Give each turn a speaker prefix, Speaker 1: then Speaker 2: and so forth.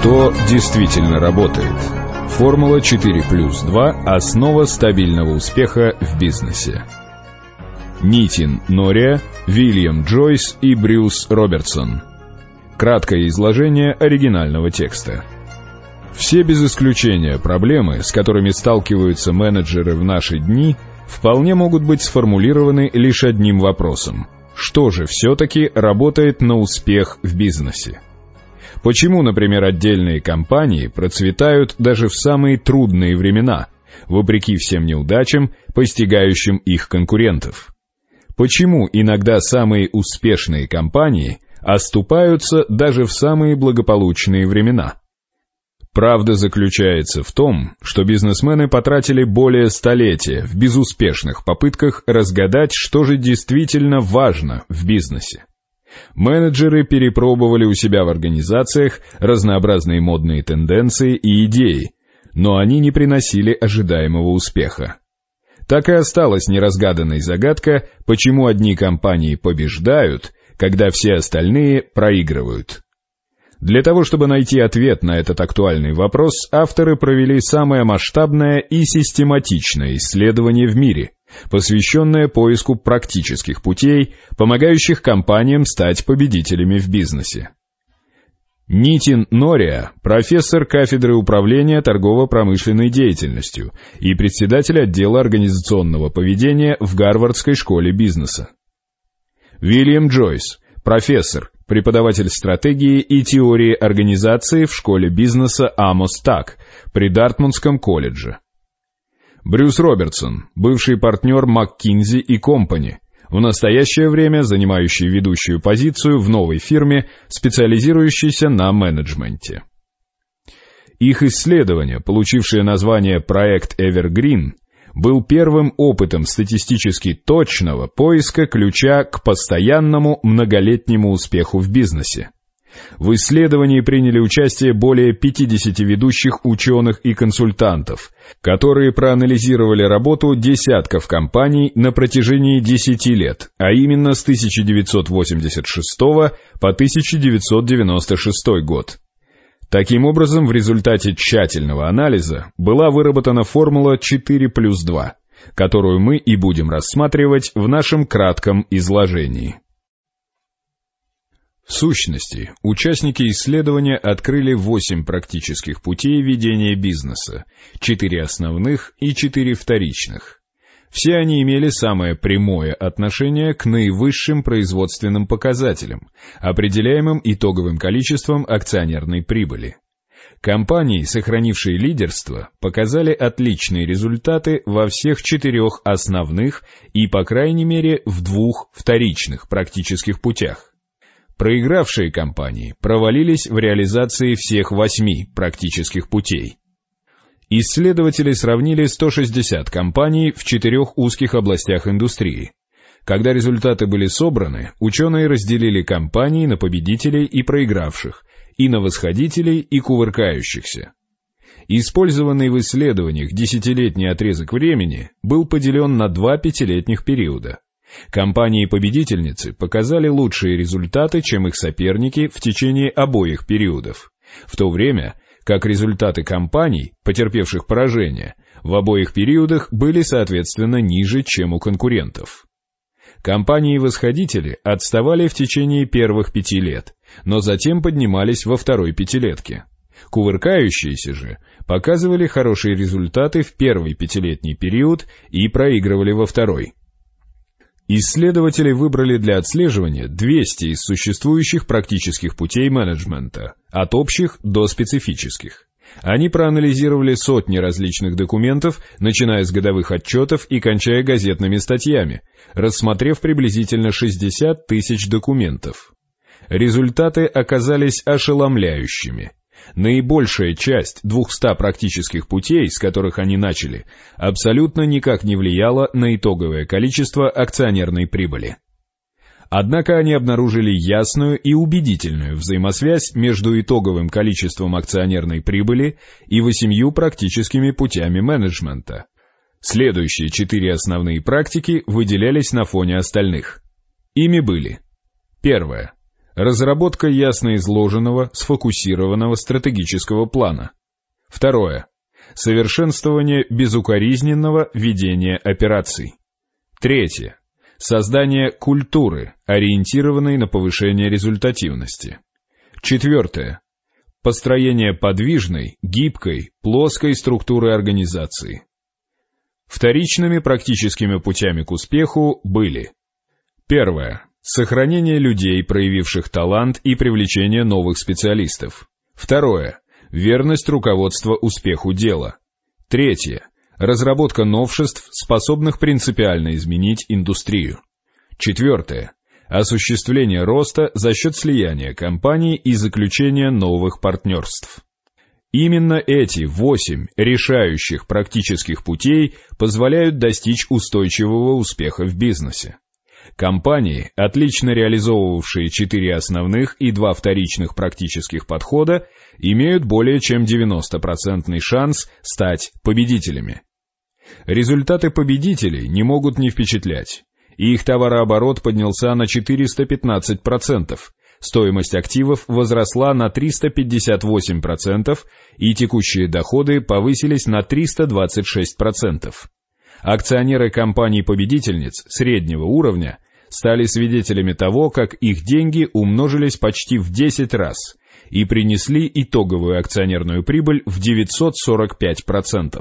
Speaker 1: Что действительно работает? Формула 4 плюс 2 – основа стабильного успеха в бизнесе. Нитин Нория, Вильям Джойс и Брюс Робертсон. Краткое изложение оригинального текста. Все без исключения проблемы, с которыми сталкиваются менеджеры в наши дни, вполне могут быть сформулированы лишь одним вопросом. Что же все-таки работает на успех в бизнесе? Почему, например, отдельные компании процветают даже в самые трудные времена, вопреки всем неудачам, постигающим их конкурентов? Почему иногда самые успешные компании оступаются даже в самые благополучные времена? Правда заключается в том, что бизнесмены потратили более столетия в безуспешных попытках разгадать, что же действительно важно в бизнесе. Менеджеры перепробовали у себя в организациях разнообразные модные тенденции и идеи, но они не приносили ожидаемого успеха. Так и осталась неразгаданной загадка, почему одни компании побеждают, когда все остальные проигрывают. Для того, чтобы найти ответ на этот актуальный вопрос, авторы провели самое масштабное и систематичное исследование в мире, посвященное поиску практических путей, помогающих компаниям стать победителями в бизнесе. Нитин Нория, профессор кафедры управления торгово-промышленной деятельностью и председатель отдела организационного поведения в Гарвардской школе бизнеса. Вильям Джойс, профессор, преподаватель стратегии и теории организации в школе бизнеса Амос Так при Дартмундском колледже. Брюс Робертсон, бывший партнер МакКинзи и Компани, в настоящее время занимающий ведущую позицию в новой фирме, специализирующейся на менеджменте. Их исследование, получившее название «Проект Evergreen», был первым опытом статистически точного поиска ключа к постоянному многолетнему успеху в бизнесе. В исследовании приняли участие более 50 ведущих ученых и консультантов, которые проанализировали работу десятков компаний на протяжении 10 лет, а именно с 1986 по 1996 год. Таким образом, в результате тщательного анализа была выработана формула 4 плюс 2, которую мы и будем рассматривать в нашем кратком изложении. В сущности, участники исследования открыли восемь практических путей ведения бизнеса, четыре основных и четыре вторичных. Все они имели самое прямое отношение к наивысшим производственным показателям, определяемым итоговым количеством акционерной прибыли. Компании, сохранившие лидерство, показали отличные результаты во всех четырех основных и, по крайней мере, в двух вторичных практических путях. Проигравшие компании провалились в реализации всех восьми практических путей. Исследователи сравнили 160 компаний в четырех узких областях индустрии. Когда результаты были собраны, ученые разделили компании на победителей и проигравших, и на восходителей и кувыркающихся. Использованный в исследованиях десятилетний отрезок времени был поделен на два пятилетних периода. Компании-победительницы показали лучшие результаты, чем их соперники в течение обоих периодов, в то время как результаты компаний, потерпевших поражение, в обоих периодах были соответственно ниже, чем у конкурентов. Компании-восходители отставали в течение первых пяти лет, но затем поднимались во второй пятилетке. Кувыркающиеся же показывали хорошие результаты в первый пятилетний период и проигрывали во второй. Исследователи выбрали для отслеживания 200 из существующих практических путей менеджмента, от общих до специфических. Они проанализировали сотни различных документов, начиная с годовых отчетов и кончая газетными статьями, рассмотрев приблизительно 60 тысяч документов. Результаты оказались ошеломляющими. Наибольшая часть 200 практических путей, с которых они начали, абсолютно никак не влияла на итоговое количество акционерной прибыли. Однако они обнаружили ясную и убедительную взаимосвязь между итоговым количеством акционерной прибыли и восемью практическими путями менеджмента. Следующие четыре основные практики выделялись на фоне остальных. Ими были Первое Разработка ясно изложенного, сфокусированного стратегического плана. Второе. Совершенствование безукоризненного ведения операций. Третье. Создание культуры, ориентированной на повышение результативности. Четвертое. Построение подвижной, гибкой, плоской структуры организации. Вторичными практическими путями к успеху были Первое. Сохранение людей, проявивших талант и привлечение новых специалистов. Второе. Верность руководства успеху дела. Третье. Разработка новшеств, способных принципиально изменить индустрию. Четвертое. Осуществление роста за счет слияния компаний и заключения новых партнерств. Именно эти восемь решающих практических путей позволяют достичь устойчивого успеха в бизнесе. Компании, отлично реализовывавшие четыре основных и два вторичных практических подхода, имеют более чем 90% шанс стать победителями. Результаты победителей не могут не впечатлять. Их товарооборот поднялся на 415%, стоимость активов возросла на 358% и текущие доходы повысились на 326%. Акционеры компаний-победительниц среднего уровня стали свидетелями того, как их деньги умножились почти в 10 раз и принесли итоговую акционерную прибыль в 945%.